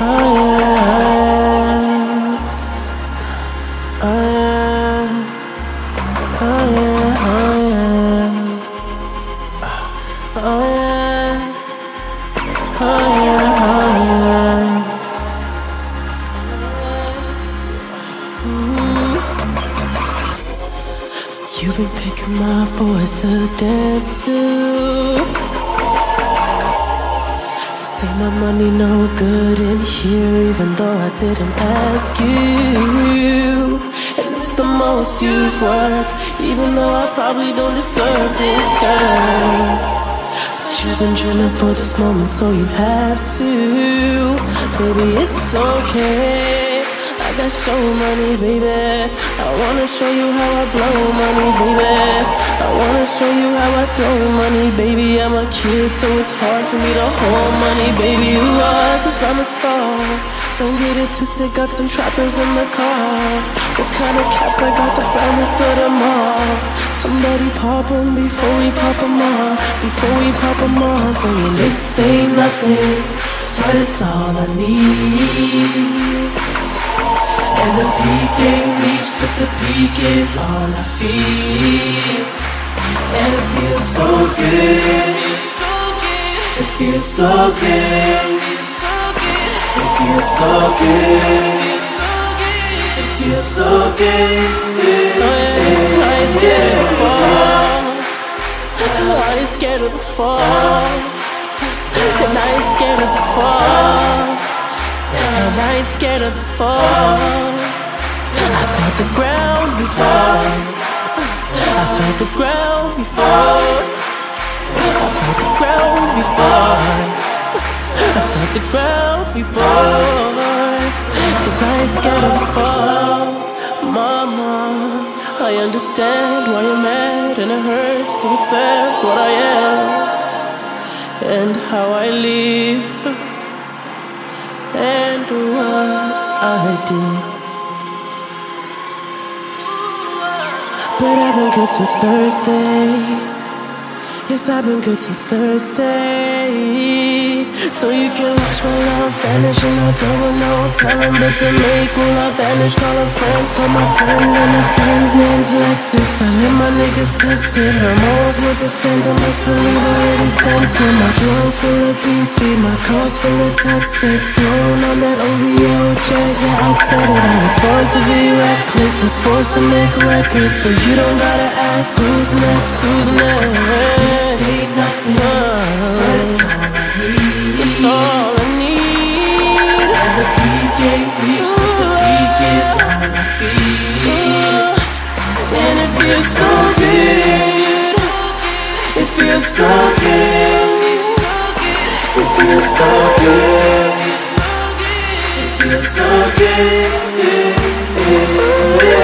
You've been picking my voice to dance to. Say my money no good in here, even though I didn't ask you. And it's the most you've worked, even though I probably don't deserve this, girl. But you've been dreaming for this moment, so you have to. Baby, it's okay. Got show money, baby. I wanna show you how I blow money, baby. I wanna show you how I throw money, baby. I'm a kid, so it's hard for me to hold money, baby. You are, cause I'm a star. Don't get it twisted, got some trappers in the car. What kind of caps? I got the brightness of them all. Somebody pop them before we pop them all. Before we pop them all. Saying this ain't nothing, but it's all I need. And the peak ain't reached, but the peak is all I feel. And it feels so good. It feels so good. It feels so good. It feels so good. I ain't scared of the fall. I ain't scared of the fall. And I ain't scared of the fall. And I ain't scared of the fall. Felt the ground before. I felt the ground before. I felt the ground before. I felt the ground before. Cause I ain't scared of the fall. Mama, I understand why you're mad and it hurts to accept what I am and how I live and what I did. But I've been good since Thursday. Yes, I've been good since Thursday. So you can watch my love vanish and I'll go with no telling. But to make me love vanish, call a friend for my friend. And a friend's name's Lexus. I let my niggas test it. Hormones with the scent, I must believe it is tempting. My blood full of BC, my cup full of Texas. Flown on that OVO jet, yeah, I said it. I was born to be reckless, was forced to make records. So you don't gotta ask who's next, who's next. This ain't nothing, so good. It feels so good. It feels so good. It feels so good.